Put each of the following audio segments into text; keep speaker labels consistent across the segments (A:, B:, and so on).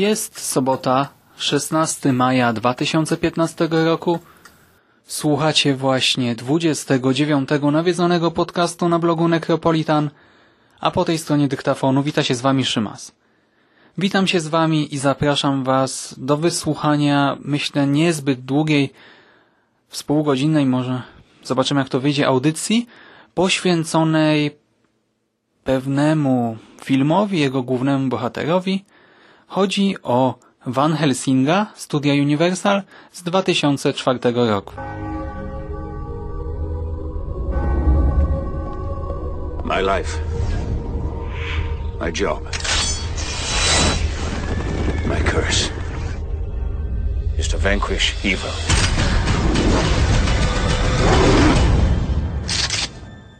A: Jest sobota, 16 maja 2015 roku. Słuchacie właśnie 29 nawiedzonego podcastu na blogu Necropolitan, a po tej stronie dyktafonu wita się z Wami Szymas. Witam się z Wami i zapraszam Was do wysłuchania, myślę, niezbyt długiej, współgodzinnej może, zobaczymy jak to wyjdzie, audycji poświęconej pewnemu filmowi, jego głównemu bohaterowi. Chodzi o Van Helsinga, studia Universal z 2004 roku.
B: My life. My job. My curse. Is to vanquish evil.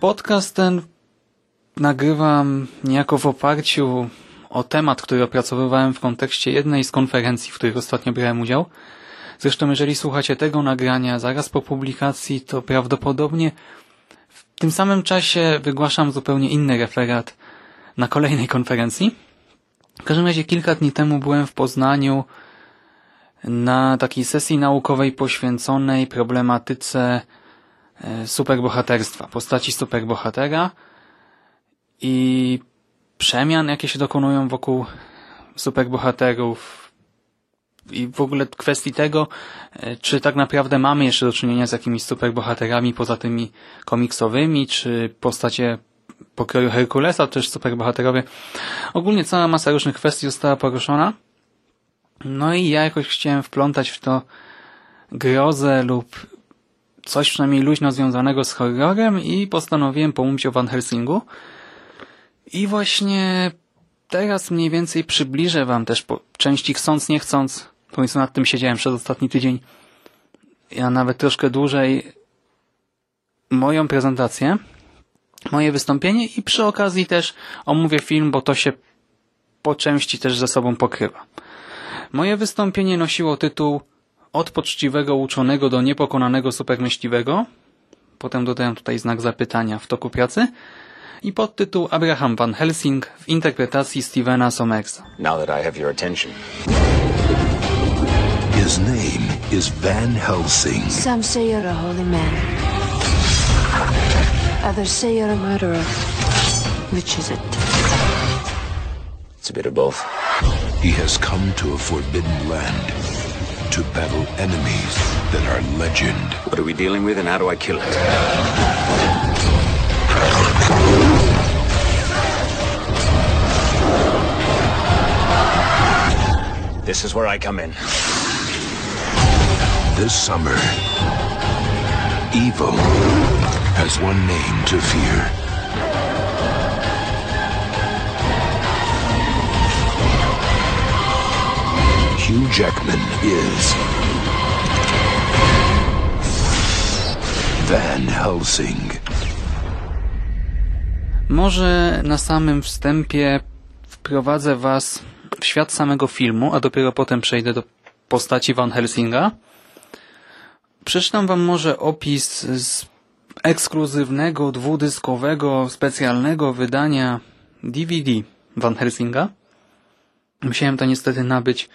A: Podcast ten nagrywam niejako w oparciu o temat, który opracowywałem w kontekście jednej z konferencji, w których ostatnio brałem udział. Zresztą jeżeli słuchacie tego nagrania zaraz po publikacji, to prawdopodobnie w tym samym czasie wygłaszam zupełnie inny referat na kolejnej konferencji. W każdym razie kilka dni temu byłem w Poznaniu na takiej sesji naukowej poświęconej problematyce e, superbohaterstwa, postaci superbohatera i przemian, jakie się dokonują wokół superbohaterów i w ogóle kwestii tego, e, czy tak naprawdę mamy jeszcze do czynienia z jakimiś superbohaterami poza tymi komiksowymi, czy postacie pokroju Herkulesa, też superbohaterowie. Ogólnie cała masa różnych kwestii została poruszona. No i ja jakoś chciałem wplątać w to grozę lub coś przynajmniej luźno związanego z horrorem i postanowiłem pomówić o Van Helsingu. I właśnie teraz mniej więcej przybliżę Wam też po części chcąc, nie chcąc, ponieważ nad tym siedziałem przez ostatni tydzień, ja nawet troszkę dłużej, moją prezentację, moje wystąpienie i przy okazji też omówię film, bo to się po części też ze sobą pokrywa. Moje wystąpienie nosiło tytuł Od poczciwego uczonego do niepokonanego supermyśliwego. Potem dodałem tutaj znak zapytania w toku pracy i podtytuł Abraham Van Helsing w interpretacji Stevena Somersa.
B: Now that I have your attention.
C: His name is Van Helsing.
D: Some say you're a holy man. Others say you're a murderer. Which is it?
B: It's a bit of both.
C: He has come to a forbidden land to battle enemies that are legend.
B: What are we dealing with and how do I kill it? This is where I come in.
C: This summer, evil has one name to fear. Hugh Jackman is Van Helsing.
A: Może na samym wstępie wprowadzę Was w świat samego filmu, a dopiero potem przejdę do postaci Van Helsinga. Przeczytam Wam może opis z ekskluzywnego, dwudyskowego, specjalnego wydania DVD Van Helsinga. Musiałem to niestety nabyć,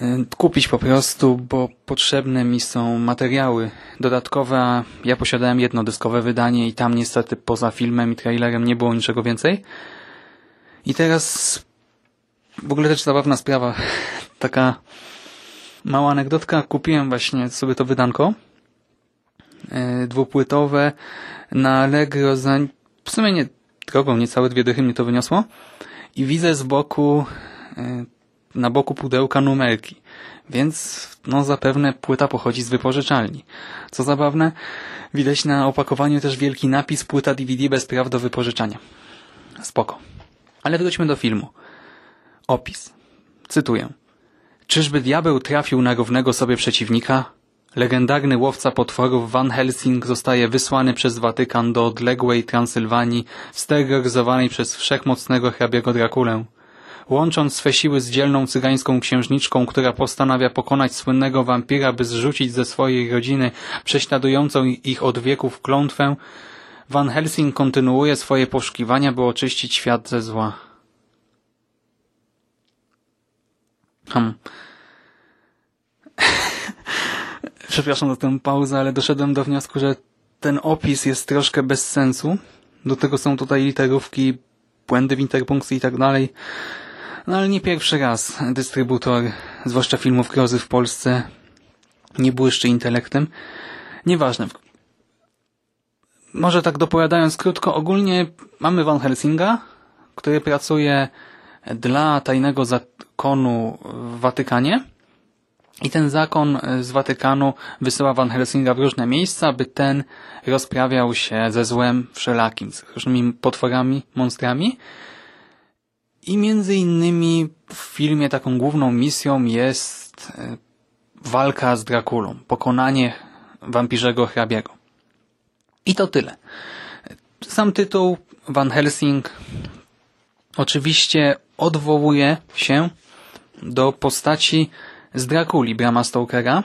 A: y, kupić po prostu, bo potrzebne mi są materiały dodatkowe, a ja posiadałem jednodyskowe wydanie i tam niestety poza filmem i trailerem nie było niczego więcej. I teraz w ogóle też zabawna sprawa. Taka mała anegdotka. Kupiłem właśnie sobie to wydanko e, dwupłytowe na Allegro za w sumie nie drogą, niecałe dwie dychy mnie to wyniosło i widzę z boku e, na boku pudełka numerki. Więc no zapewne płyta pochodzi z wypożyczalni. Co zabawne, widać na opakowaniu też wielki napis płyta DVD bez praw do wypożyczania. Spoko. Ale wróćmy do filmu. Opis. Cytuję. Czyżby diabeł trafił na równego sobie przeciwnika? Legendarny łowca potworów Van Helsing zostaje wysłany przez Watykan do odległej Transylwanii, steroryzowanej przez wszechmocnego hrabiego Drakulę. Łącząc swe siły z dzielną cygańską księżniczką, która postanawia pokonać słynnego wampira, by zrzucić ze swojej rodziny prześladującą ich od wieków klątwę, Van Helsing kontynuuje swoje poszukiwania, by oczyścić świat ze zła. Hmm. Przepraszam za tę pauzę, ale doszedłem do wniosku, że ten opis jest troszkę bez sensu. Do tego są tutaj literówki, błędy w interpunkcji i tak dalej. No ale nie pierwszy raz dystrybutor, zwłaszcza filmów grozy w Polsce, nie błyszczy intelektem. Nieważne. Może tak dopowiadając krótko, ogólnie mamy Van Helsinga, który pracuje dla tajnego zakonu w Watykanie i ten zakon z Watykanu wysyła Van Helsinga w różne miejsca, by ten rozprawiał się ze złem wszelakim, z różnymi potworami, monstrami. I między innymi w filmie taką główną misją jest e, walka z Drakulą, pokonanie wampirzego hrabiego. I to tyle. Sam tytuł Van Helsing oczywiście odwołuje się do postaci z Drakuli Brama Stokera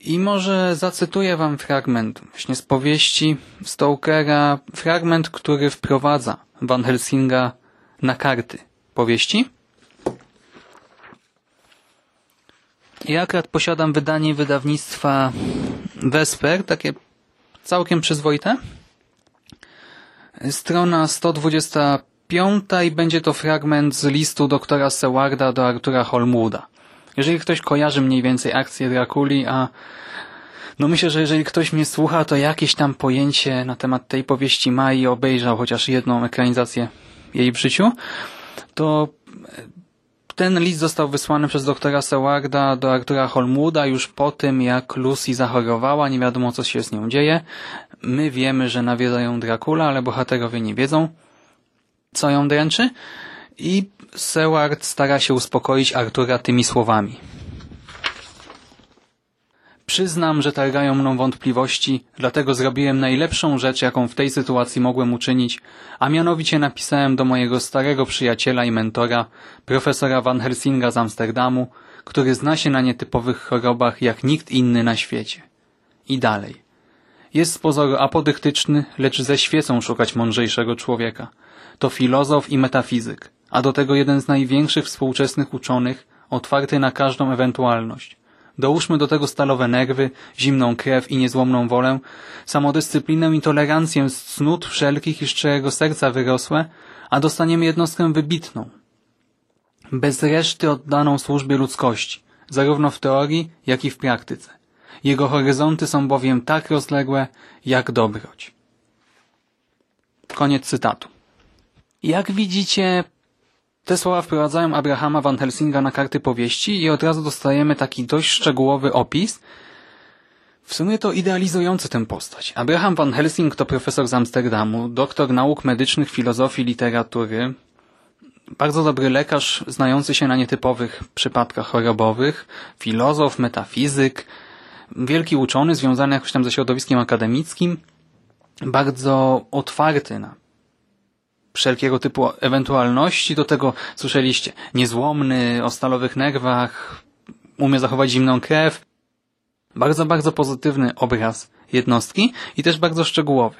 A: i może zacytuję wam fragment właśnie z powieści Stokera, fragment, który wprowadza Van Helsinga na karty powieści. Ja akurat posiadam wydanie wydawnictwa Vesper, takie całkiem przyzwoite. Strona 125 i będzie to fragment z listu doktora Sewarda do Artura Holmwooda. Jeżeli ktoś kojarzy mniej więcej akcję Drakuli, a no myślę, że jeżeli ktoś mnie słucha, to jakieś tam pojęcie na temat tej powieści ma i obejrzał chociaż jedną ekranizację jej w życiu, to ten list został wysłany przez doktora Sewarda do Artura Holmwooda już po tym, jak Lucy zachorowała, nie wiadomo co się z nią dzieje. My wiemy, że nawiedza ją Dracula, ale bohaterowie nie wiedzą, co ją dręczy. I Seward stara się uspokoić Artura tymi słowami. Przyznam, że targają mną wątpliwości, dlatego zrobiłem najlepszą rzecz, jaką w tej sytuacji mogłem uczynić, a mianowicie napisałem do mojego starego przyjaciela i mentora, profesora Van Helsinga z Amsterdamu, który zna się na nietypowych chorobach jak nikt inny na świecie. I dalej. Jest z pozoru apodyktyczny, lecz ze świecą szukać mądrzejszego człowieka. To filozof i metafizyk, a do tego jeden z największych współczesnych uczonych, otwarty na każdą ewentualność. Dołóżmy do tego stalowe nerwy, zimną krew i niezłomną wolę, samodyscyplinę i tolerancję z cnót wszelkich i szczerego serca wyrosłe, a dostaniemy jednostkę wybitną. Bez reszty oddaną służbie ludzkości, zarówno w teorii, jak i w praktyce. Jego horyzonty są bowiem tak rozległe, jak dobroć. Koniec cytatu. Jak widzicie, te słowa wprowadzają Abrahama Van Helsinga na karty powieści i od razu dostajemy taki dość szczegółowy opis, w sumie to idealizujący tę postać. Abraham Van Helsing to profesor z Amsterdamu, doktor nauk medycznych, filozofii, literatury, bardzo dobry lekarz znający się na nietypowych przypadkach chorobowych, filozof, metafizyk, wielki uczony związany jakoś tam ze środowiskiem akademickim, bardzo otwarty na wszelkiego typu ewentualności. Do tego słyszeliście niezłomny, o stalowych nerwach, umie zachować zimną krew. Bardzo, bardzo pozytywny obraz jednostki i też bardzo szczegółowy.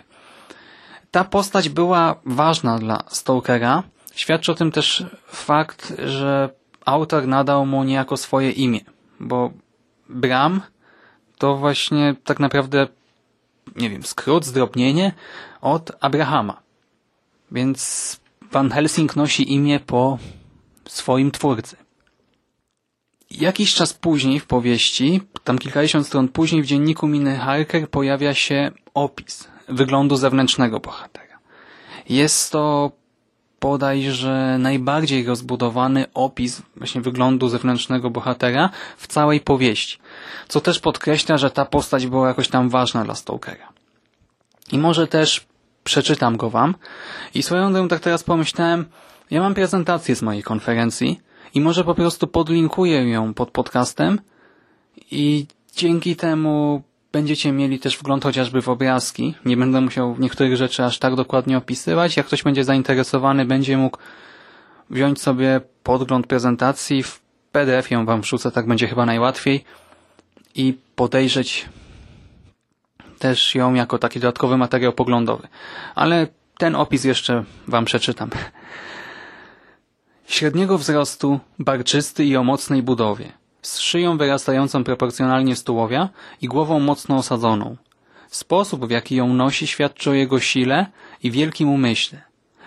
A: Ta postać była ważna dla Stokera. Świadczy o tym też fakt, że autor nadał mu niejako swoje imię, bo Bram to właśnie tak naprawdę, nie wiem, skrót, zdrobnienie od Abrahama. Więc Van Helsing nosi imię po swoim twórcy. Jakiś czas później w powieści, tam kilkadziesiąt stron później w dzienniku Miny Harker pojawia się opis wyglądu zewnętrznego bohatera. Jest to bodajże najbardziej rozbudowany opis właśnie wyglądu zewnętrznego bohatera w całej powieści, co też podkreśla, że ta postać była jakoś tam ważna dla Stokera. I może też przeczytam go wam i swoją drogą tak teraz pomyślałem, ja mam prezentację z mojej konferencji i może po prostu podlinkuję ją pod podcastem i dzięki temu będziecie mieli też wgląd chociażby w obrazki. Nie będę musiał niektórych rzeczy aż tak dokładnie opisywać. Jak ktoś będzie zainteresowany, będzie mógł wziąć sobie podgląd prezentacji. W PDF ją wam wrzucę, tak będzie chyba najłatwiej. I podejrzeć też ją jako taki dodatkowy materiał poglądowy. Ale ten opis jeszcze wam przeczytam. Średniego wzrostu, barczysty i o mocnej budowie z szyją wyrastającą proporcjonalnie z tułowia i głową mocno osadzoną. Sposób, w jaki ją nosi, świadczy o jego sile i wielkim umyśle.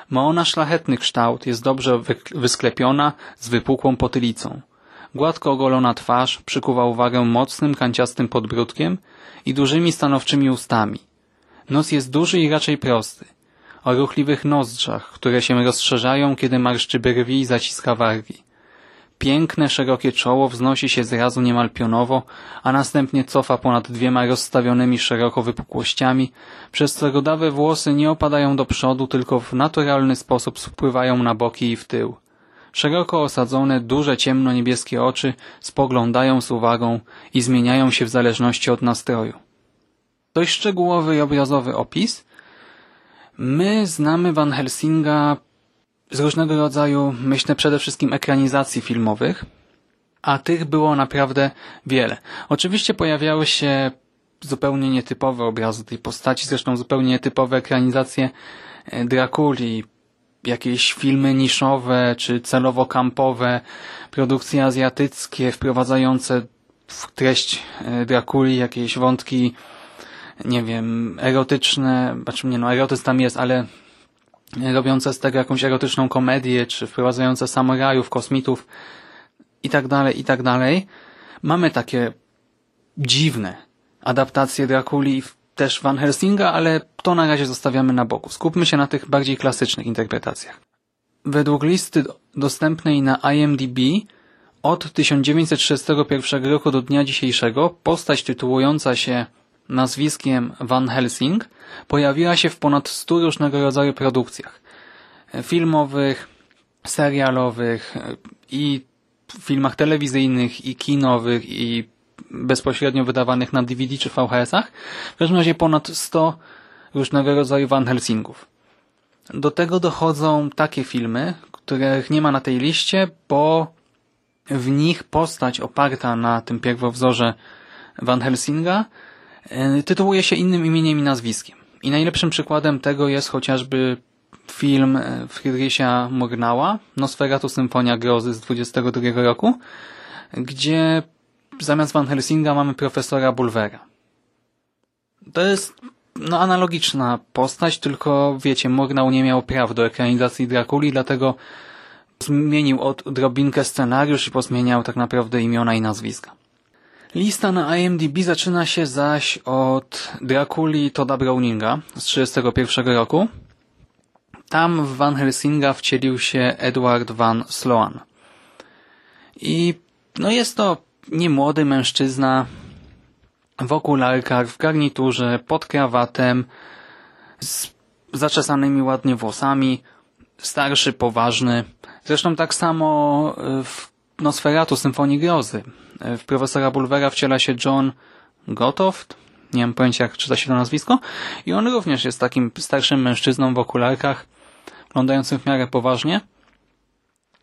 A: Ma ona szlachetny kształt, jest dobrze wysklepiona, z wypukłą potylicą. Gładko ogolona twarz przykuwa uwagę mocnym, kanciastym podbródkiem i dużymi stanowczymi ustami. Nos jest duży i raczej prosty. O ruchliwych nozdrzach, które się rozszerzają, kiedy marszczy brwi i zaciska wargi. Piękne, szerokie czoło wznosi się zrazu niemal pionowo, a następnie cofa ponad dwiema rozstawionymi szeroko wypukłościami, przez co rodawe włosy nie opadają do przodu, tylko w naturalny sposób spływają na boki i w tył. Szeroko osadzone, duże, ciemno-niebieskie oczy spoglądają z uwagą i zmieniają się w zależności od nastroju. Dość szczegółowy i obrazowy opis. My znamy Van Helsinga z różnego rodzaju, myślę przede wszystkim ekranizacji filmowych, a tych było naprawdę wiele. Oczywiście pojawiały się zupełnie nietypowe obrazy tej postaci, zresztą zupełnie nietypowe ekranizacje e, Drakuli, jakieś filmy niszowe czy celowo kampowe, produkcje azjatyckie wprowadzające w treść e, Drakuli jakieś wątki, nie wiem, erotyczne, znaczy nie no, erotyzm tam jest, ale robiące z tego jakąś erotyczną komedię, czy wprowadzające samurajów, kosmitów i tak dalej, i tak dalej. Mamy takie dziwne adaptacje Drakuli też Van Helsinga, ale to na razie zostawiamy na boku. Skupmy się na tych bardziej klasycznych interpretacjach. Według listy dostępnej na IMDb od 1931 roku do dnia dzisiejszego postać tytułująca się nazwiskiem Van Helsing pojawiła się w ponad 100 różnego rodzaju produkcjach filmowych, serialowych i filmach telewizyjnych i kinowych i bezpośrednio wydawanych na DVD czy VHS-ach. W każdym razie ponad 100 różnego rodzaju Van Helsingów. Do tego dochodzą takie filmy, których nie ma na tej liście, bo w nich postać oparta na tym pierwowzorze Van Helsinga E, tytułuje się innym imieniem i nazwiskiem. I najlepszym przykładem tego jest chociażby film e, Friedricha Murnała, Nosferatu Symfonia Grozy z 22 roku, gdzie zamiast Van Helsinga mamy profesora Bulwera. To jest no, analogiczna postać, tylko wiecie, Murnau nie miał praw do ekranizacji Drakuli, dlatego zmienił odrobinkę scenariusz i pozmieniał tak naprawdę imiona i nazwiska. Lista na IMDb zaczyna się zaś od Drakuli Toda Browninga z 1931 roku. Tam w Van Helsinga wcielił się Edward Van Sloan. I no jest to niemłody mężczyzna w okularkach, w garniturze, pod krawatem, z zaczesanymi ładnie włosami, starszy, poważny. Zresztą tak samo w Nosferatu Symfonii Grozy. W profesora Bulwera wciela się John Gotoft, nie mam pojęcia jak czyta się to nazwisko, i on również jest takim starszym mężczyzną w okularkach, wyglądającym w miarę poważnie.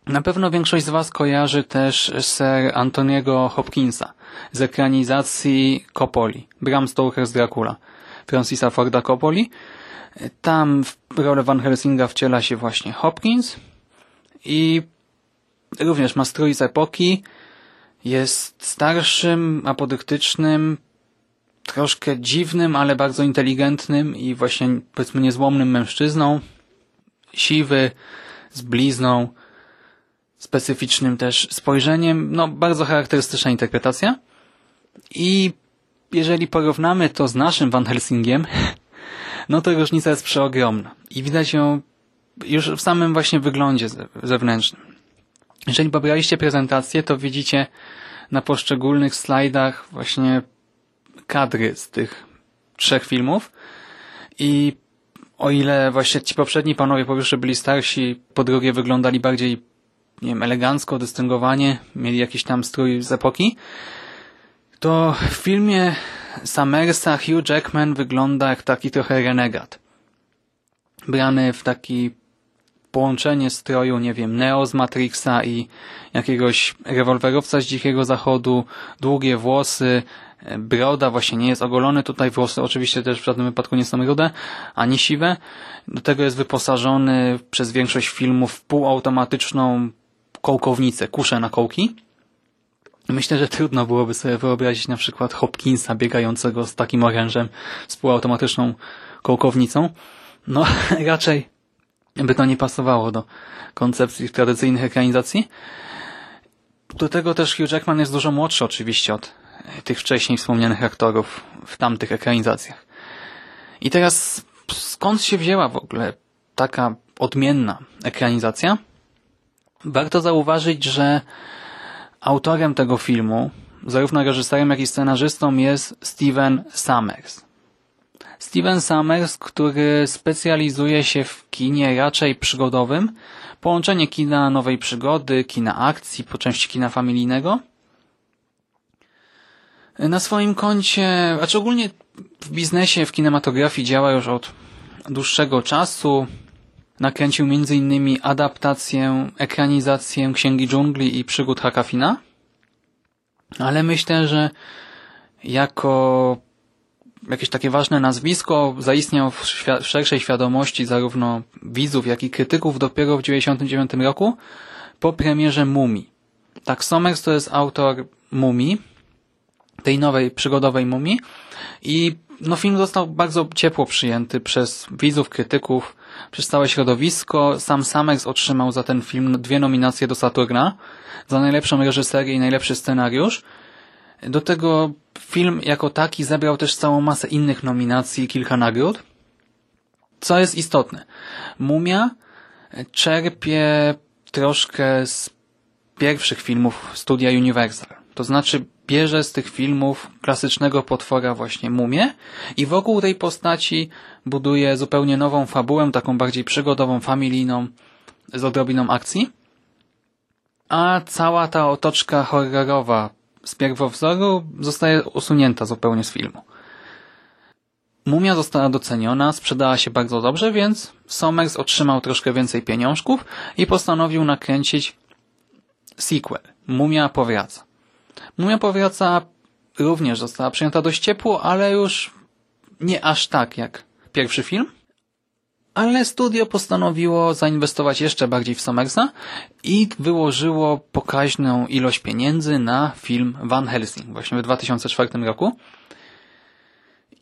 A: Na pewno większość z Was kojarzy też Sir Antoniego Hopkinsa z ekranizacji Coppoli, Bram Stoker z Dracula, Francisa Forda Coppoli. Tam w rolę Van Helsinga wciela się właśnie Hopkins i również ma strój z epoki, jest starszym, apodyktycznym, troszkę dziwnym, ale bardzo inteligentnym i właśnie powiedzmy niezłomnym mężczyzną, siwy, z blizną, specyficznym też spojrzeniem. No, bardzo charakterystyczna interpretacja. I jeżeli porównamy to z naszym Van Helsingiem, no to różnica jest przeogromna. I widać ją już w samym właśnie wyglądzie zewnętrznym. Jeżeli pobraliście prezentację, to widzicie na poszczególnych slajdach właśnie kadry z tych trzech filmów i o ile właśnie ci poprzedni panowie po pierwsze byli starsi, po drugie wyglądali bardziej nie wiem, elegancko, dystyngowanie, mieli jakiś tam strój z epoki, to w filmie Summersa Hugh Jackman wygląda jak taki trochę renegat. Brany w taki połączenie stroju, nie wiem, Neo z Matrixa i jakiegoś rewolwerowca z Dzikiego Zachodu, długie włosy, broda właśnie nie jest ogolony, tutaj włosy oczywiście też w żadnym wypadku nie są rude, ani siwe. Do tego jest wyposażony przez większość filmów w półautomatyczną kołkownicę, kuszę na kołki. Myślę, że trudno byłoby sobie wyobrazić na przykład Hopkinsa biegającego z takim orężem z półautomatyczną kołkownicą. No, raczej by to nie pasowało do koncepcji tradycyjnych ekranizacji. Do tego też Hugh Jackman jest dużo młodszy oczywiście od tych wcześniej wspomnianych aktorów w tamtych ekranizacjach. I teraz skąd się wzięła w ogóle taka odmienna ekranizacja? Warto zauważyć, że autorem tego filmu, zarówno reżyserem, jak i scenarzystą jest Steven Summers. Steven Summers, który specjalizuje się w kinie raczej przygodowym, połączenie kina nowej przygody, kina akcji, po części kina familijnego. Na swoim koncie, a ogólnie w biznesie, w kinematografii działa już od dłuższego czasu. Nakręcił m.in. adaptację, ekranizację Księgi Dżungli i Przygód Hakafina. Ale myślę, że jako jakieś takie ważne nazwisko zaistniał w, w szerszej świadomości zarówno widzów, jak i krytyków dopiero w 1999 roku po premierze Mumii. Tak, Somers to jest autor Mumii, tej nowej przygodowej Mumii i no, film został bardzo ciepło przyjęty przez widzów, krytyków, przez całe środowisko. Sam Samex otrzymał za ten film dwie nominacje do Saturna za najlepszą reżyserię i najlepszy scenariusz. Do tego film jako taki zebrał też całą masę innych nominacji i kilka nagród. Co jest istotne, Mumia czerpie troszkę z pierwszych filmów studia Universal. To znaczy bierze z tych filmów klasycznego potwora właśnie mumię i wokół tej postaci buduje zupełnie nową fabułę, taką bardziej przygodową, familijną, z odrobiną akcji. A cała ta otoczka horrorowa z pierwowzoru zostaje usunięta zupełnie z filmu. Mumia została doceniona, sprzedała się bardzo dobrze, więc Somers otrzymał troszkę więcej pieniążków i postanowił nakręcić sequel. Mumia powraca. Mumia powraca również została przyjęta dość ciepło, ale już nie aż tak jak pierwszy film. Ale studio postanowiło zainwestować jeszcze bardziej w Somersa i wyłożyło pokaźną ilość pieniędzy na film Van Helsing właśnie w 2004 roku.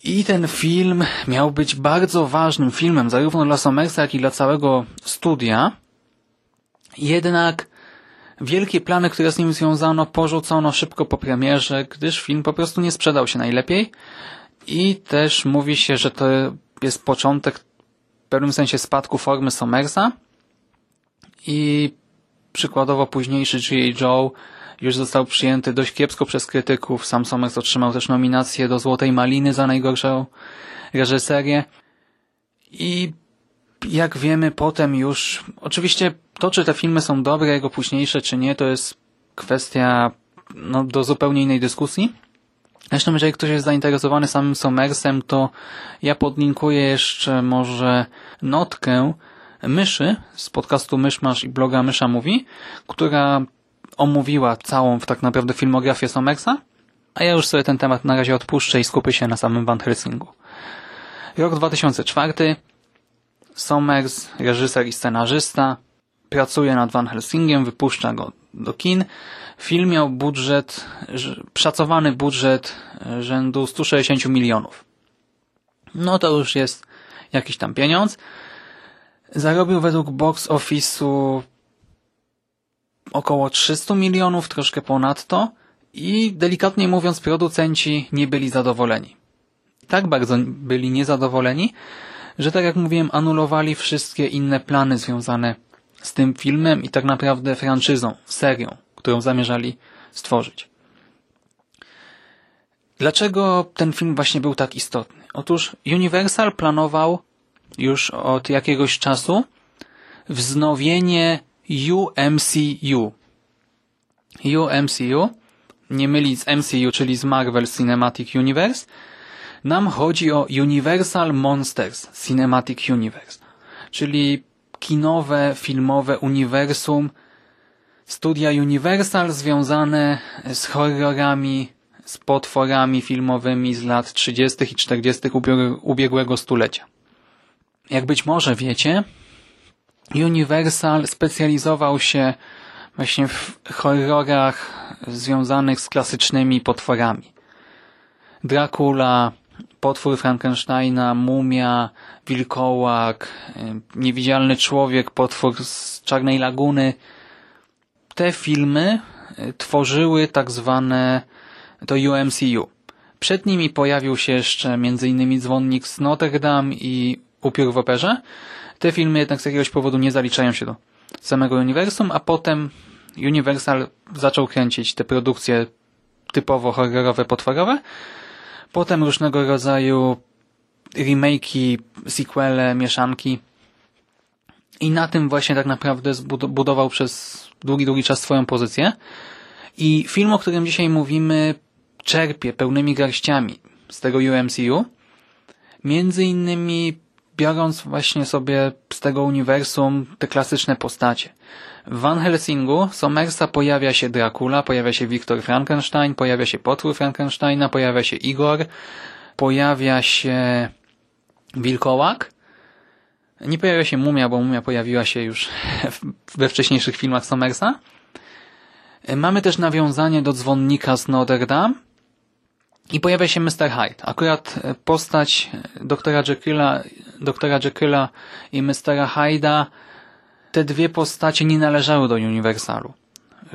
A: I ten film miał być bardzo ważnym filmem zarówno dla Somersa, jak i dla całego studia. Jednak wielkie plany, które z nim związano, porzucono szybko po premierze, gdyż film po prostu nie sprzedał się najlepiej. I też mówi się, że to jest początek w pewnym sensie spadku formy Somersa i przykładowo późniejszy G.A. Joe już został przyjęty dość kiepsko przez krytyków. Sam Somers otrzymał też nominację do Złotej Maliny za najgorszą reżyserię. I jak wiemy potem już, oczywiście to, czy te filmy są dobre, jego późniejsze, czy nie, to jest kwestia no, do zupełnie innej dyskusji. Zresztą, jeżeli ktoś jest zainteresowany samym Somersem, to ja podlinkuję jeszcze może notkę Myszy z podcastu Myszmasz i bloga Mysza Mówi, która omówiła całą tak naprawdę filmografię Somersa, a ja już sobie ten temat na razie odpuszczę i skupię się na samym Van Helsingu. Rok 2004. Somers, reżyser i scenarzysta, pracuje nad Van Helsingiem, wypuszcza go do kin. Film miał budżet, szacowany budżet rzędu 160 milionów. No to już jest jakiś tam pieniądz. Zarobił według box office'u około 300 milionów, troszkę ponad to i delikatnie mówiąc producenci nie byli zadowoleni. Tak bardzo byli niezadowoleni, że tak jak mówiłem anulowali wszystkie inne plany związane z tym filmem i tak naprawdę franczyzą, serią, którą zamierzali stworzyć. Dlaczego ten film właśnie był tak istotny? Otóż Universal planował już od jakiegoś czasu wznowienie UMCU. UMCU, nie mylić z MCU, czyli z Marvel Cinematic Universe, nam chodzi o Universal Monsters Cinematic Universe, czyli kinowe, filmowe uniwersum studia Universal związane z horrorami, z potworami filmowymi z lat 30. i 40. ubiegłego stulecia. Jak być może wiecie, Universal specjalizował się właśnie w horrorach związanych z klasycznymi potworami. Dracula, potwór Frankensteina, mumia, wilkołak, niewidzialny człowiek, potwór z Czarnej Laguny. Te filmy e, tworzyły tak zwane to UMCU. Przed nimi pojawił się jeszcze m.in. Dzwonnik z Notre Dame i Upiór w operze. Te filmy jednak z jakiegoś powodu nie zaliczają się do samego uniwersum, a potem Universal zaczął kręcić te produkcje typowo horrorowe, potworowe. Potem różnego rodzaju remake'i, sequele, mieszanki. I na tym właśnie tak naprawdę budował przez długi, długi czas swoją pozycję. I film, o którym dzisiaj mówimy, czerpie pełnymi garściami z tego UMCU. Między innymi biorąc właśnie sobie z tego uniwersum te klasyczne postacie. W Van Helsingu Somersa pojawia się Dracula, pojawia się Viktor Frankenstein, pojawia się potwór Frankensteina, pojawia się Igor, pojawia się Wilkołak. Nie pojawia się Mumia, bo Mumia pojawiła się już we wcześniejszych filmach Somersa. Mamy też nawiązanie do dzwonnika z Notre Dame, i pojawia się Mr. Hyde. Akurat e, postać doktora Jekylla, doktora Jekylla i Mr. Hyde'a, te dwie postacie nie należały do Uniwersalu.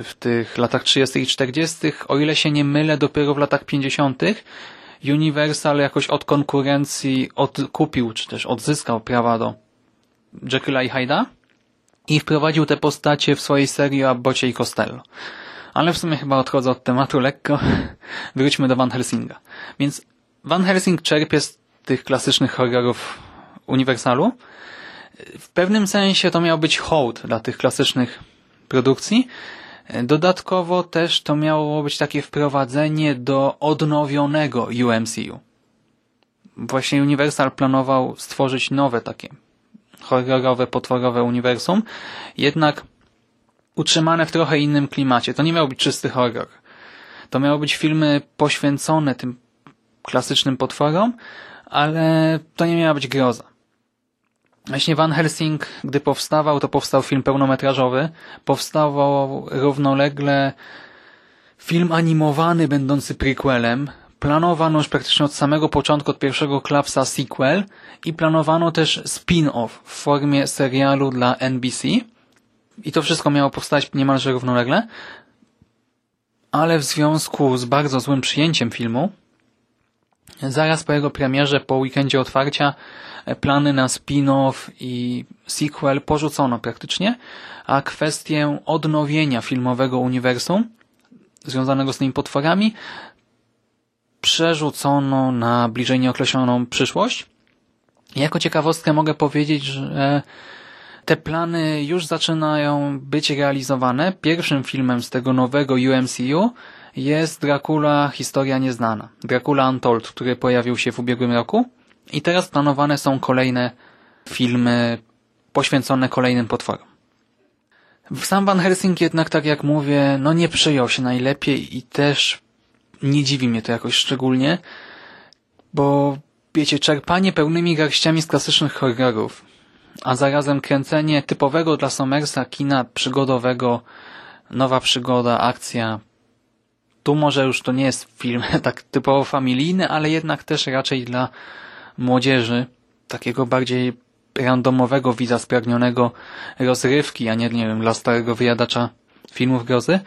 A: W tych latach 30. i 40., o ile się nie mylę, dopiero w latach 50. Universal jakoś od konkurencji odkupił, czy też odzyskał prawa do Jekylla i Hyde'a i wprowadził te postacie w swojej serii o Abbocie i Costello. Ale w sumie chyba odchodzę od tematu lekko. Wróćmy do Van Helsinga. Więc Van Helsing czerpie z tych klasycznych horrorów Uniwersalu. W pewnym sensie to miał być hołd dla tych klasycznych produkcji. Dodatkowo też to miało być takie wprowadzenie do odnowionego UMCU. Właśnie Universal planował stworzyć nowe takie horrorowe, potworowe uniwersum. Jednak utrzymane w trochę innym klimacie. To nie miał być czysty horror. To miały być filmy poświęcone tym klasycznym potworom, ale to nie miała być groza. Właśnie Van Helsing, gdy powstawał, to powstał film pełnometrażowy. Powstawał równolegle film animowany będący prequelem. Planowano już praktycznie od samego początku, od pierwszego klapsa sequel i planowano też spin-off w formie serialu dla NBC i to wszystko miało powstać niemalże równolegle, ale w związku z bardzo złym przyjęciem filmu, zaraz po jego premierze, po weekendzie otwarcia, plany na spin-off i sequel porzucono praktycznie, a kwestię odnowienia filmowego uniwersum związanego z tymi potworami przerzucono na bliżej nieokreśloną przyszłość. Jako ciekawostkę mogę powiedzieć, że te plany już zaczynają być realizowane. Pierwszym filmem z tego nowego UMCU jest Dracula Historia Nieznana. Dracula Untold, który pojawił się w ubiegłym roku. I teraz planowane są kolejne filmy poświęcone kolejnym potworom. Sam Van Helsing jednak, tak jak mówię, no nie przyjął się najlepiej i też nie dziwi mnie to jakoś szczególnie, bo wiecie, czerpanie pełnymi garściami z klasycznych horrorów, a zarazem kręcenie typowego dla Somersa kina przygodowego, nowa przygoda, akcja. Tu może już to nie jest film tak typowo familijny, ale jednak też raczej dla młodzieży, takiego bardziej randomowego widza spragnionego rozrywki, a nie, nie wiem, dla starego wyjadacza filmów grozy.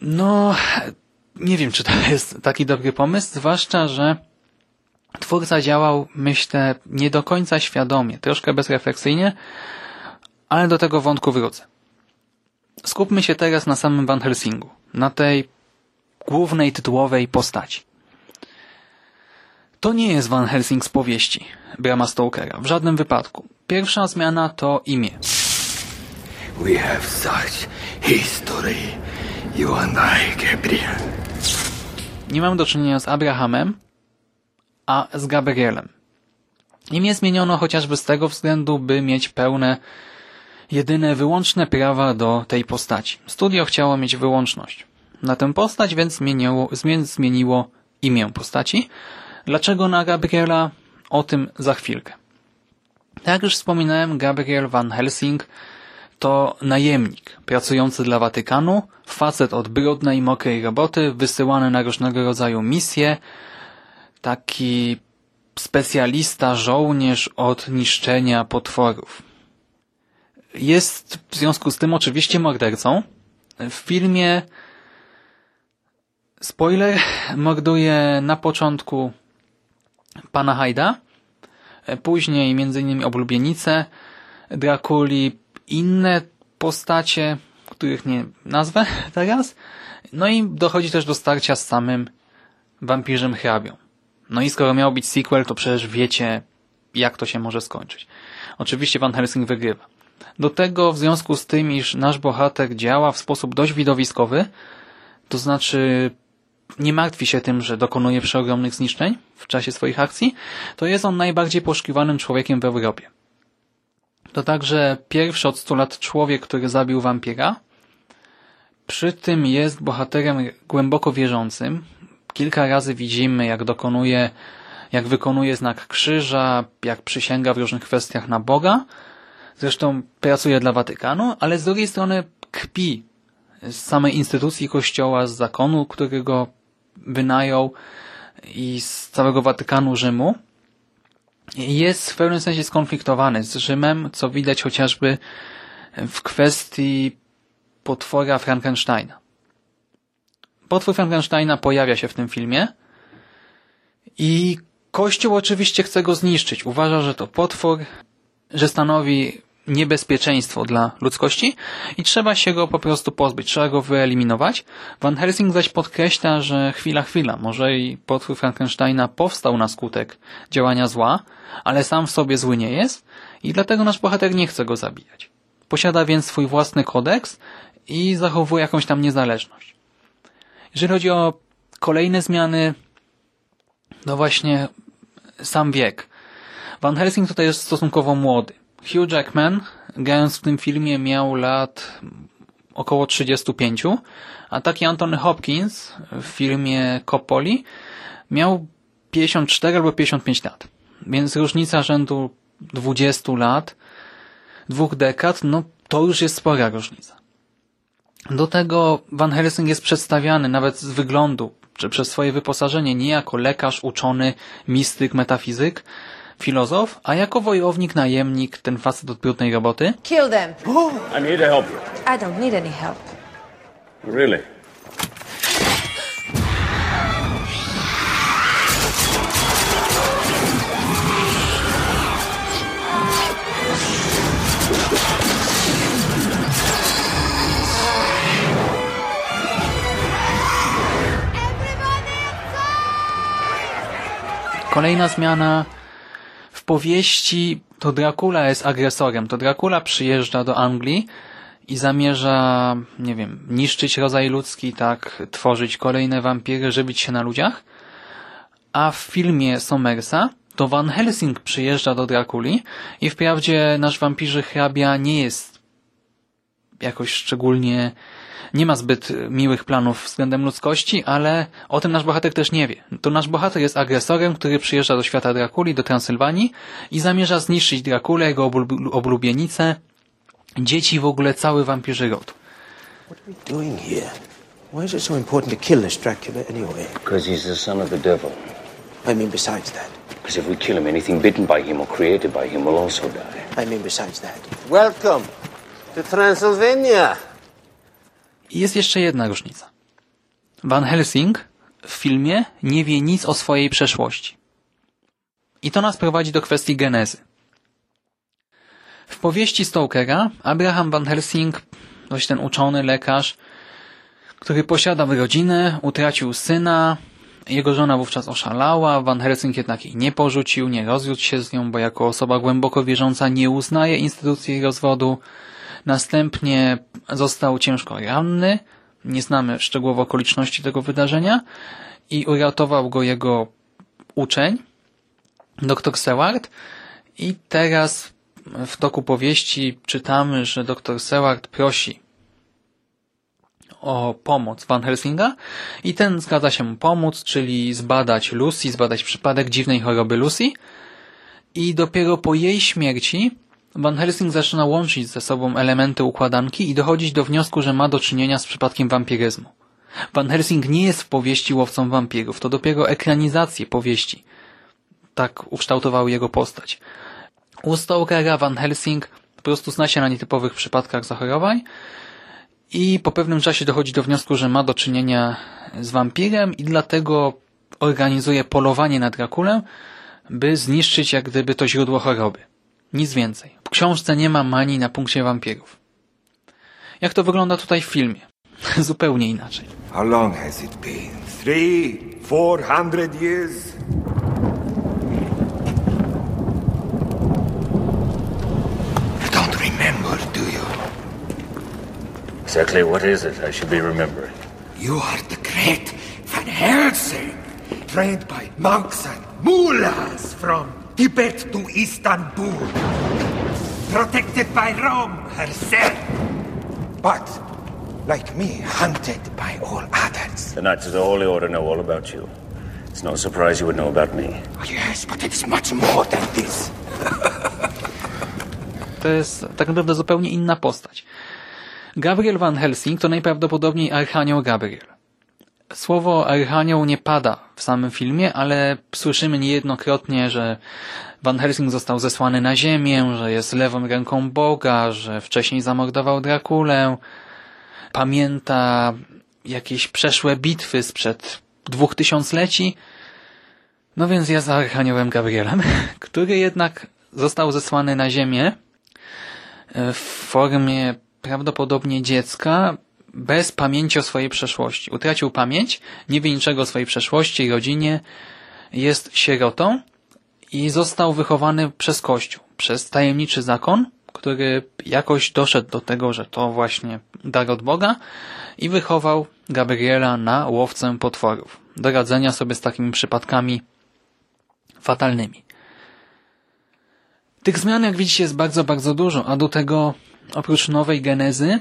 A: No, nie wiem, czy to jest taki dobry pomysł, zwłaszcza, że twórca działał, myślę, nie do końca świadomie, troszkę bezrefleksyjnie, ale do tego wątku wrócę. Skupmy się teraz na samym Van Helsingu, na tej głównej tytułowej postaci. To nie jest Van Helsing z powieści Brama Stokera, w żadnym wypadku. Pierwsza zmiana to imię.
E: We have such history, you and I, Gabriel.
A: Nie mamy do czynienia z Abrahamem, a z Gabrielem. Imię zmieniono chociażby z tego względu, by mieć pełne, jedyne, wyłączne prawa do tej postaci. Studio chciało mieć wyłączność na tę postać, więc zmieniło, zmieniło imię postaci. Dlaczego na Gabriela? O tym za chwilkę. Jak już wspominałem, Gabriel Van Helsing to najemnik pracujący dla Watykanu, facet od brudnej, mokrej roboty, wysyłany na różnego rodzaju misje, taki specjalista, żołnierz od niszczenia potworów. Jest w związku z tym oczywiście mordercą. W filmie spoiler morduje na początku pana Hajda, później między innymi oblubienice Drakuli, inne postacie, których nie nazwę teraz. No i dochodzi też do starcia z samym wampirzem hrabią. No i skoro miał być sequel, to przecież wiecie, jak to się może skończyć. Oczywiście Van Helsing wygrywa. Do tego w związku z tym, iż nasz bohater działa w sposób dość widowiskowy, to znaczy nie martwi się tym, że dokonuje przeogromnych zniszczeń w czasie swoich akcji, to jest on najbardziej poszukiwanym człowiekiem w Europie. To także pierwszy od stu lat człowiek, który zabił wampira. Przy tym jest bohaterem głęboko wierzącym. Kilka razy widzimy, jak dokonuje, jak wykonuje znak krzyża, jak przysięga w różnych kwestiach na Boga. Zresztą pracuje dla Watykanu, ale z drugiej strony kpi z samej instytucji Kościoła, z zakonu, którego wynajął i z całego Watykanu Rzymu jest w pewnym sensie skonfliktowany z Rzymem, co widać chociażby w kwestii potwora Frankensteina. Potwór Frankensteina pojawia się w tym filmie i Kościół oczywiście chce go zniszczyć. Uważa, że to potwór, że stanowi niebezpieczeństwo dla ludzkości i trzeba się go po prostu pozbyć, trzeba go wyeliminować. Van Helsing zaś podkreśla, że chwila, chwila, może i potwór Frankensteina powstał na skutek działania zła, ale sam w sobie zły nie jest i dlatego nasz bohater nie chce go zabijać. Posiada więc swój własny kodeks i zachowuje jakąś tam niezależność. Jeżeli chodzi o kolejne zmiany, no właśnie sam wiek. Van Helsing tutaj jest stosunkowo młody. Hugh Jackman, grając w tym filmie, miał lat około 35, a taki Anthony Hopkins w filmie Coppoli miał 54 albo 55 lat. Więc różnica rzędu 20 lat, dwóch dekad, no to już jest spora różnica. Do tego Van Helsing jest przedstawiany nawet z wyglądu, czy przez swoje wyposażenie nie jako lekarz, uczony, mistyk, metafizyk, filozof, a jako wojownik, najemnik, ten facet od brudnej roboty.
F: Kill them.
B: I'm here to help you.
F: I don't need any help.
B: Really?
A: Kolejna zmiana powieści to Dracula jest agresorem. To Dracula przyjeżdża do Anglii i zamierza, nie wiem, niszczyć rodzaj ludzki, tak, tworzyć kolejne wampiry, żywić się na ludziach. A w filmie Somersa to Van Helsing przyjeżdża do Drakuli i wprawdzie nasz wampirzy hrabia nie jest jakoś szczególnie nie ma zbyt miłych planów względem ludzkości, ale o tym nasz bohater też nie wie. To nasz bohater jest agresorem, który przyjeżdża do świata Drakuli, do Transylwanii i zamierza zniszczyć Drakulę, jego oblubienicę, dzieci w ogóle cały wampirzy rod.
G: What are we doing here? Why is it so important to kill this Dracula anyway?
B: Because he's the son of the devil.
G: I mean, besides that.
B: Because if we kill him, anything bitten by him or created by him will also die.
G: I mean, besides that.
H: Welcome to Transylvania.
A: I jest jeszcze jedna różnica. Van Helsing w filmie nie wie nic o swojej przeszłości. I to nas prowadzi do kwestii genezy. W powieści Stokera Abraham Van Helsing, dość ten uczony lekarz, który posiada rodzinę, utracił syna, jego żona wówczas oszalała, Van Helsing jednak jej nie porzucił, nie rozwiódł się z nią, bo jako osoba głęboko wierząca nie uznaje instytucji rozwodu. Następnie został ciężko ranny, nie znamy szczegółowo okoliczności tego wydarzenia. I uratował go jego uczeń, dr Seward. I teraz w toku powieści czytamy, że dr Seward prosi o pomoc Van Helsinga. I ten zgadza się mu pomóc, czyli zbadać Lucy, zbadać przypadek dziwnej choroby Lucy. I dopiero po jej śmierci Van Helsing zaczyna łączyć ze sobą elementy układanki i dochodzić do wniosku, że ma do czynienia z przypadkiem wampiryzmu. Van Helsing nie jest w powieści łowcą wampirów, to dopiero ekranizacje powieści tak ukształtowały jego postać. U Stokera Van Helsing po prostu zna się na nietypowych przypadkach zachorowań i po pewnym czasie dochodzi do wniosku, że ma do czynienia z wampirem i dlatego organizuje polowanie na Drakulę, by zniszczyć jak gdyby to źródło choroby. Nic więcej. W książce nie ma manii na punkcie wampirów. Jak to wygląda tutaj w filmie? Zupełnie inaczej.
F: How long has it been? Three, four hundred years?
E: You don't remember, do you?
B: Exactly what is it I should be remembering?
F: You are the great Van Helsing, trained by monks and mullahs from Tibet to Istanbul, protected by Rome herself. But, like me, hunted by all others.
B: The Knights of the Holy Order know all about you. It's no surprise you would know about me.
F: Oh, yes, but it's much more than this.
A: To jest tak naprawdę zupełnie inna postać. Gabriel Van Helsing to najprawdopodobniej Archanioł Gabriel. Słowo Archanioł nie pada w samym filmie, ale słyszymy niejednokrotnie, że Van Helsing został zesłany na ziemię, że jest lewą ręką Boga, że wcześniej zamordował Drakulę, pamięta jakieś przeszłe bitwy sprzed dwóch tysiącleci. No więc jest Archaniołem Gabrielem, który jednak został zesłany na ziemię w formie prawdopodobnie dziecka bez pamięci o swojej przeszłości. Utracił pamięć, nie wie niczego o swojej przeszłości i rodzinie, jest sierotą i został wychowany przez Kościół, przez tajemniczy zakon, który jakoś doszedł do tego, że to właśnie dar od Boga i wychował Gabriela na łowcę potworów, do radzenia sobie z takimi przypadkami fatalnymi. Tych zmian, jak widzicie, jest bardzo, bardzo dużo, a do tego oprócz nowej genezy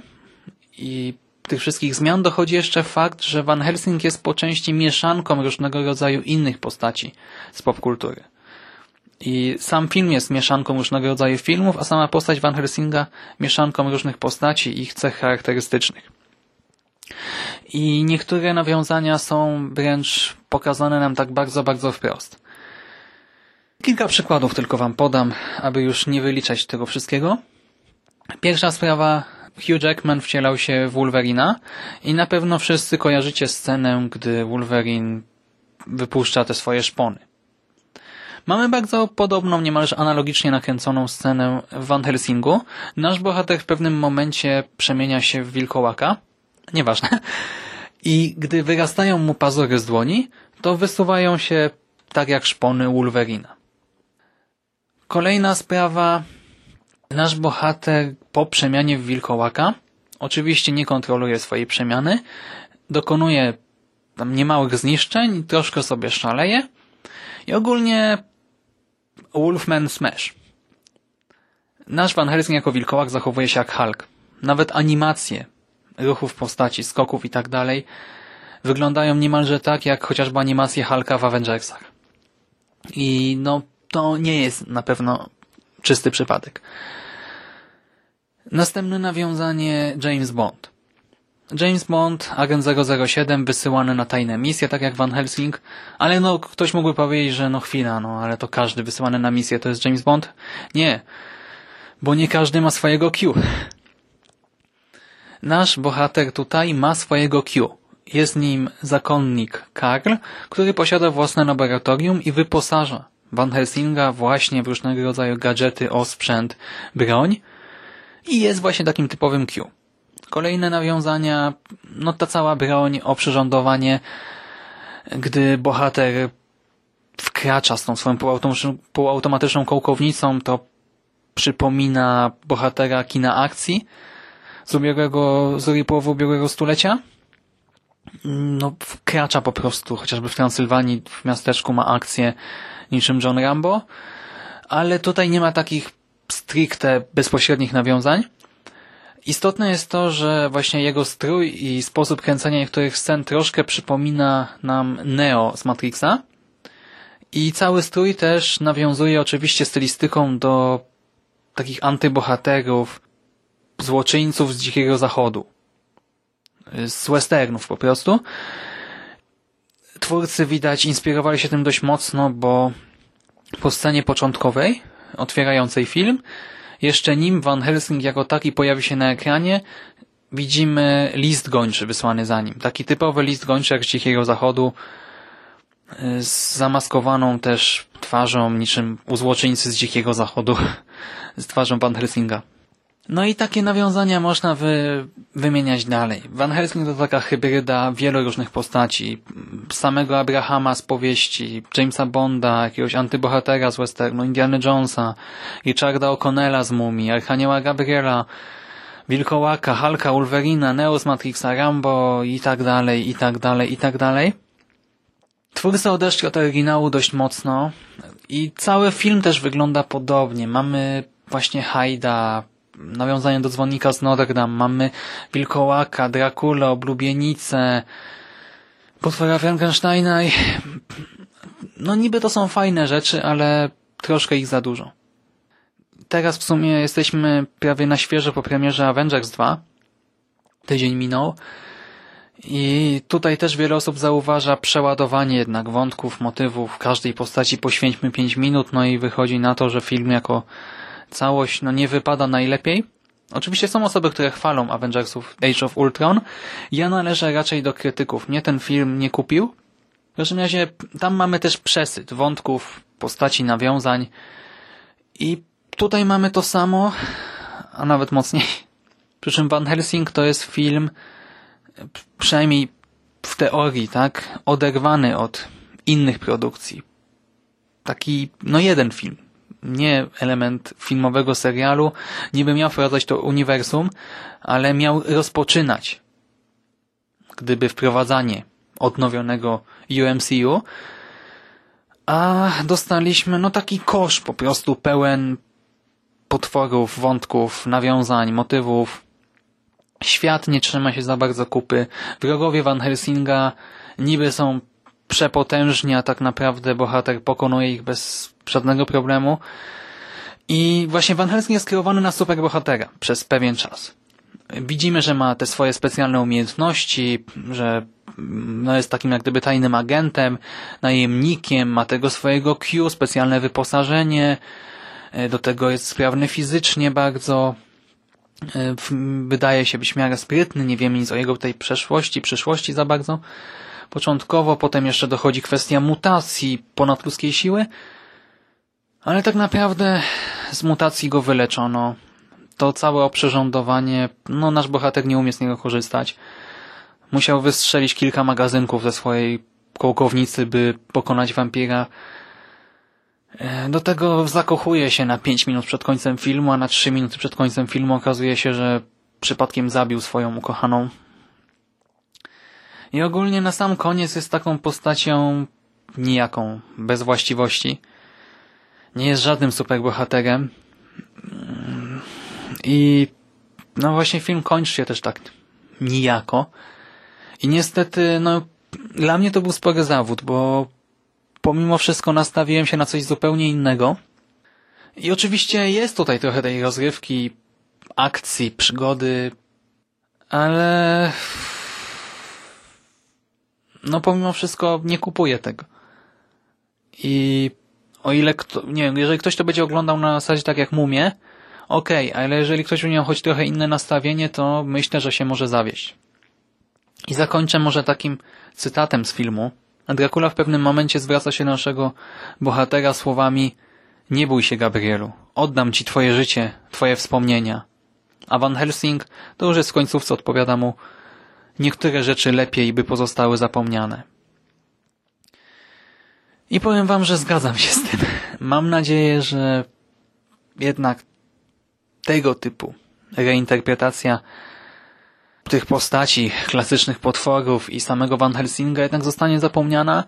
A: i tych wszystkich zmian dochodzi jeszcze fakt, że Van Helsing jest po części mieszanką różnego rodzaju innych postaci z popkultury. I sam film jest mieszanką różnego rodzaju filmów, a sama postać Van Helsinga mieszanką różnych postaci i ich cech charakterystycznych. I niektóre nawiązania są wręcz pokazane nam tak bardzo, bardzo wprost. Kilka przykładów tylko Wam podam, aby już nie wyliczać tego wszystkiego. Pierwsza sprawa, Hugh Jackman wcielał się w Wolverina i na pewno wszyscy kojarzycie scenę, gdy Wolverine wypuszcza te swoje szpony. Mamy bardzo podobną, niemalże analogicznie nakręconą scenę w Van Helsingu. Nasz bohater w pewnym momencie przemienia się w wilkołaka. Nieważne. I gdy wyrastają mu pazury z dłoni, to wysuwają się tak jak szpony Wolverina. Kolejna sprawa. Nasz bohater po przemianie w wilkołaka oczywiście nie kontroluje swojej przemiany, dokonuje tam niemałych zniszczeń, troszkę sobie szaleje i ogólnie Wolfman Smash. Nasz Van Helsing jako wilkołak zachowuje się jak Hulk. Nawet animacje ruchów postaci, skoków i tak dalej wyglądają niemalże tak, jak chociażby animacje Hulka w Avengersach. I no, to nie jest na pewno czysty przypadek. Następne nawiązanie James Bond. James Bond, agent 007, wysyłany na tajne misje, tak jak Van Helsing, ale no, ktoś mógłby powiedzieć, że no chwila, no, ale to każdy wysyłany na misję to jest James Bond. Nie, bo nie każdy ma swojego Q. Nasz bohater tutaj ma swojego Q. Jest nim zakonnik Karl, który posiada własne laboratorium i wyposaża Van Helsinga właśnie w różnego rodzaju gadżety, osprzęt, broń i jest właśnie takim typowym Q. Kolejne nawiązania, no ta cała broń, oprzyrządowanie, gdy bohater wkracza z tą swoją półautomatyczną, kołkownicą, to przypomina bohatera kina akcji z ubiegłego, z połowy ubiegłego stulecia. No, wkracza po prostu, chociażby w Transylwanii, w miasteczku ma akcję niczym John Rambo, ale tutaj nie ma takich stricte bezpośrednich nawiązań. Istotne jest to, że właśnie jego strój i sposób kręcenia niektórych scen troszkę przypomina nam Neo z Matrixa. I cały strój też nawiązuje oczywiście stylistyką do takich antybohaterów, złoczyńców z Dzikiego Zachodu. Z westernów po prostu. Twórcy widać inspirowali się tym dość mocno, bo po scenie początkowej, otwierającej film, jeszcze nim Van Helsing jako taki pojawi się na ekranie, widzimy list gończy wysłany za nim. Taki typowy list gończy jak z Dzikiego Zachodu, z zamaskowaną też twarzą, niczym u złoczyńcy z Dzikiego Zachodu, z twarzą Van Helsinga. No i takie nawiązania można wy, wymieniać dalej. Van Helsing to taka hybryda wielu różnych postaci. Samego Abrahama z powieści, Jamesa Bonda, jakiegoś antybohatera z westernu, Indiana Jonesa, Richarda O'Connella z Mumii, Archanioła Gabriela, Wilkołaka, Hulka, Wolverina, Neo z Matrixa, Rambo i tak dalej, i tak dalej, i tak dalej. Twórcy odeszli od oryginału dość mocno i cały film też wygląda podobnie. Mamy właśnie Hajda, nawiązanie do dzwonnika z Notre Dame, mamy Wilkołaka, Dracula, Oblubienicę, potwora Frankensteina i no niby to są fajne rzeczy, ale troszkę ich za dużo. Teraz w sumie jesteśmy prawie na świeżo po premierze Avengers 2. Tydzień minął. I tutaj też wiele osób zauważa przeładowanie jednak wątków, motywów każdej postaci poświęćmy 5 minut, no i wychodzi na to, że film jako całość no nie wypada najlepiej. Oczywiście są osoby, które chwalą Avengersów Age of Ultron. Ja należę raczej do krytyków. Mnie ten film nie kupił. W każdym razie tam mamy też przesyt wątków, postaci, nawiązań. I tutaj mamy to samo, a nawet mocniej. Przy czym Van Helsing to jest film przynajmniej w teorii, tak, oderwany od innych produkcji. Taki, no jeden film. Nie element filmowego serialu. Niby miał wprowadzać to uniwersum, ale miał rozpoczynać gdyby wprowadzanie odnowionego UMCU, a dostaliśmy no taki kosz po prostu pełen potworów, wątków, nawiązań, motywów, Świat nie trzyma się za bardzo kupy. Wrogowie Van Helsinga niby są przepotężni, a tak naprawdę bohater pokonuje ich bez żadnego problemu. I właśnie Van Helsing jest skierowany na superbohatera przez pewien czas. Widzimy, że ma te swoje specjalne umiejętności, że no jest takim jak gdyby tajnym agentem, najemnikiem, ma tego swojego Q, specjalne wyposażenie, do tego jest sprawny fizycznie bardzo, E, wydaje się być miarę sprytny, nie wiemy nic o jego tej przeszłości, przyszłości za bardzo. Początkowo, potem jeszcze dochodzi kwestia mutacji ponadludzkiej siły, ale tak naprawdę z mutacji go wyleczono. To całe oprzyrządowanie, no nasz bohater nie umie z niego korzystać. Musiał wystrzelić kilka magazynków ze swojej kołkownicy, by pokonać wampira. E, do tego zakochuje się na 5 minut przed końcem filmu, a na 3 minuty przed końcem filmu okazuje się, że przypadkiem zabił swoją ukochaną. I ogólnie na sam koniec jest taką postacią nijaką, bez właściwości. Nie jest żadnym superbohaterem. I no właśnie film kończy się też tak nijako. I niestety, no dla mnie to był spory zawód, bo pomimo wszystko nastawiłem się na coś zupełnie innego. I oczywiście jest tutaj trochę tej rozrywki, akcji, przygody, ale no pomimo wszystko nie kupuję tego. I o ile kto, nie wiem, jeżeli ktoś to będzie oglądał na zasadzie tak jak Mumie, okej, ale jeżeli ktoś miał choć trochę inne nastawienie, to myślę, że się może zawieść. I zakończę może takim cytatem z filmu. Dracula w pewnym momencie zwraca się do naszego bohatera słowami Nie bój się, Gabrielu. Oddam ci twoje życie, twoje wspomnienia. A Van Helsing to już jest w końcówce odpowiada mu Niektóre rzeczy lepiej by pozostały zapomniane. I powiem wam, że zgadzam się z tym. Mam nadzieję, że jednak tego typu reinterpretacja tych postaci, klasycznych potworów i samego Van Helsinga jednak zostanie zapomniana.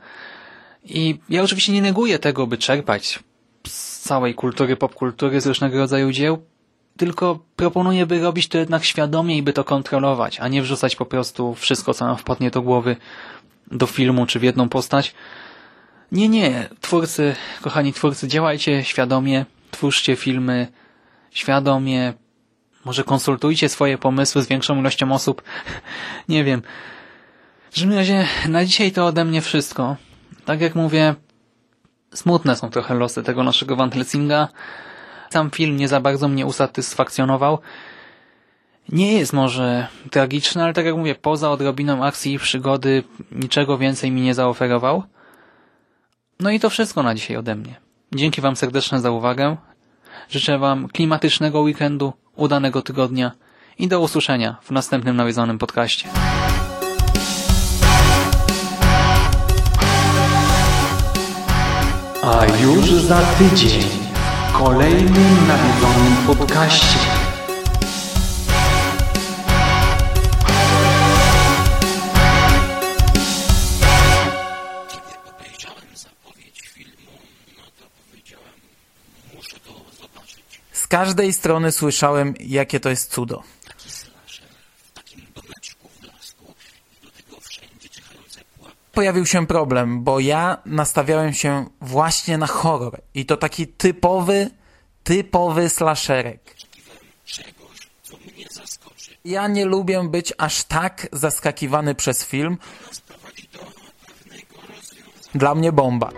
A: I ja oczywiście nie neguję tego, by czerpać z całej kultury, popkultury, z różnego rodzaju dzieł, tylko proponuję, by robić to jednak świadomie i by to kontrolować, a nie wrzucać po prostu wszystko, co nam wpadnie do głowy do filmu czy w jedną postać. Nie, nie, twórcy, kochani twórcy, działajcie świadomie, twórzcie filmy świadomie, może konsultujcie swoje pomysły z większą ilością osób. Nie wiem. W każdym razie na dzisiaj to ode mnie wszystko. Tak jak mówię, smutne są trochę losy tego naszego Van Helsinga. Sam film nie za bardzo mnie usatysfakcjonował. Nie jest może tragiczny, ale tak jak mówię, poza odrobiną akcji i przygody niczego więcej mi nie zaoferował. No i to wszystko na dzisiaj ode mnie. Dzięki Wam serdeczne za uwagę. Życzę Wam klimatycznego weekendu, udanego tygodnia i do usłyszenia w następnym nawiedzonym podcaście.
H: A już za tydzień kolejnym nawiedzonym podcaście.
I: Z każdej strony słyszałem, jakie to jest cudo. Pojawił się problem, bo ja nastawiałem się właśnie na horror. I to taki typowy, typowy slasherek. Ja nie lubię być aż tak zaskakiwany przez film. Dla mnie bomba.